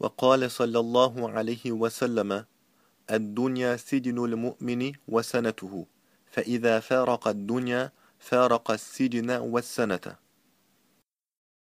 وقال صلى الله عليه وسلم الدنيا سجن المؤمن وسنته فإذا فارق الدنيا فارق السجن والسنة.